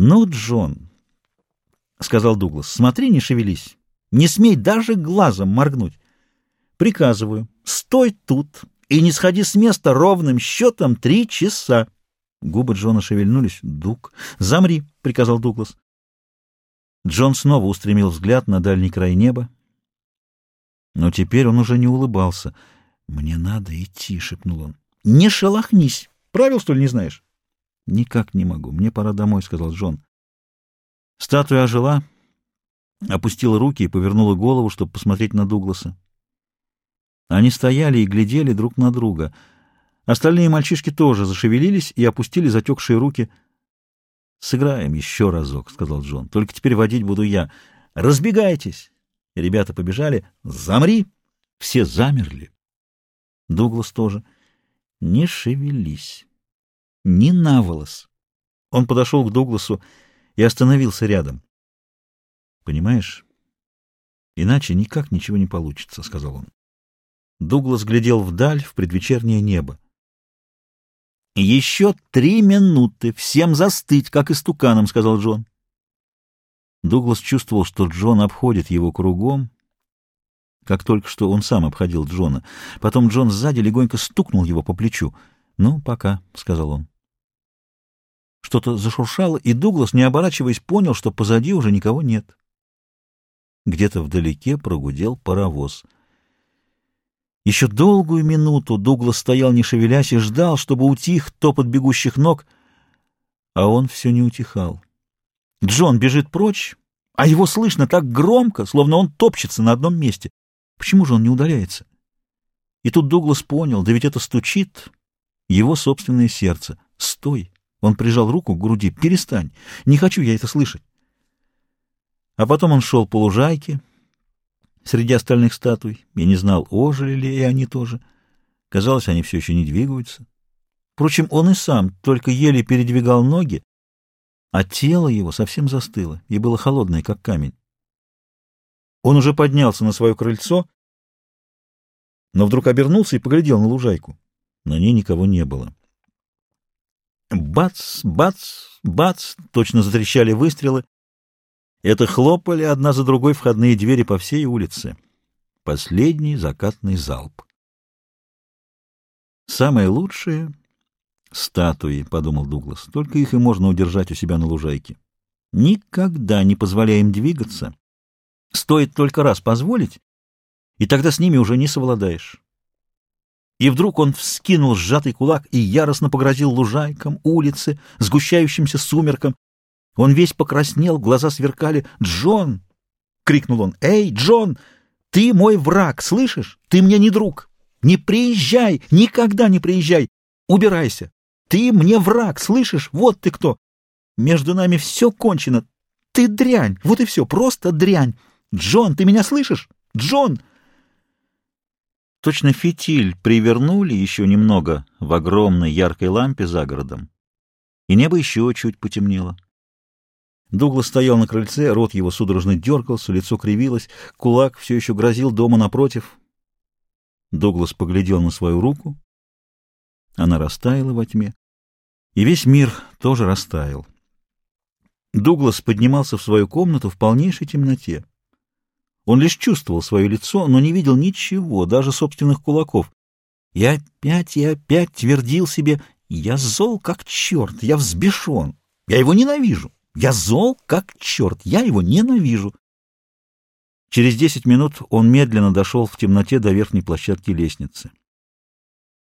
«Ну, Джон», — сказал Дуглас, — «смотри, не шевелись. Не смей даже глазом моргнуть. Приказываю, стой тут и не сходи с места ровным счетом три часа». Губы Джона шевельнулись. «Дуг, замри», — приказал Дуглас. Джон снова устремил взгляд на дальний край неба. Но теперь он уже не улыбался. «Мне надо идти», — шепнул он. «Не шелохнись. Правил, что ли, не знаешь?» «Никак не могу. Мне пора домой», — сказал Джон. Статуя ожила, опустила руки и повернула голову, чтобы посмотреть на Дугласа. Они стояли и глядели друг на друга. Остальные мальчишки тоже зашевелились и опустили затекшие руки. «Сыграем еще разок», — сказал Джон. «Только теперь водить буду я. Разбегайтесь!» Ребята побежали. «Замри!» Все замерли. Дуглас тоже. «Не шевелись!» Ни на волос. Он подошел к Дугласу и остановился рядом. «Понимаешь, иначе никак ничего не получится», — сказал он. Дуглас глядел вдаль, в предвечернее небо. «Еще три минуты, всем застыть, как истуканом», — сказал Джон. Дуглас чувствовал, что Джон обходит его кругом, как только что он сам обходил Джона. Потом Джон сзади легонько стукнул его по плечу. «Ну, пока», — сказал он. Что-то зашуршало, и Дуглас, не оборачиваясь, понял, что позади уже никого нет. Где-то вдалеке прогудел паровоз. Еще долгую минуту Дуглас стоял, не шевелясь, и ждал, чтобы утих топот бегущих ног, а он все не утихал. Джон бежит прочь, а его слышно так громко, словно он топчется на одном месте. Почему же он не удаляется? И тут Дуглас понял, да ведь это стучит его собственное сердце. Стой! Он прижал руку к груди. «Перестань! Не хочу я это слышать!» А потом он шел по лужайке среди остальных статуй и не знал, ожили ли и они тоже. Казалось, они все еще не двигаются. Впрочем, он и сам только еле передвигал ноги, а тело его совсем застыло и было холодное, как камень. Он уже поднялся на свое крыльцо, но вдруг обернулся и поглядел на лужайку. На ней никого не было. Бац, бац, бац, точно затрещали выстрелы. Это хлопали одна за другой входные двери по всей улице. Последний закатный залп. Самое лучшее — статуи, — подумал Дуглас. Только их и можно удержать у себя на лужайке. Никогда не позволяй им двигаться. Стоит только раз позволить, и тогда с ними уже не совладаешь. И вдруг он вскинул сжатый кулак и яростно погрозил лужайкам, улице, сгущающимся сумеркам. Он весь покраснел, глаза сверкали. «Джон!» — крикнул он. «Эй, Джон! Ты мой враг, слышишь? Ты мне не друг! Не приезжай! Никогда не приезжай! Убирайся! Ты мне враг, слышишь? Вот ты кто! Между нами все кончено! Ты дрянь! Вот и все, просто дрянь! Джон, ты меня слышишь? Джон!» Точно фитиль привернули еще немного в огромной яркой лампе за городом, и небо еще чуть потемнело. Дуглас стоял на крыльце, рот его судорожно дергался, лицо кривилось, кулак все еще грозил дома напротив. Дуглас поглядел на свою руку. Она растаяла во тьме, и весь мир тоже растаял. Дуглас поднимался в свою комнату в полнейшей темноте. Он лишь чувствовал свое лицо, но не видел ничего, даже собственных кулаков. И опять и опять твердил себе, я зол как черт, я взбешен, я его ненавижу, я зол как черт, я его ненавижу. Через десять минут он медленно дошел в темноте до верхней площадки лестницы.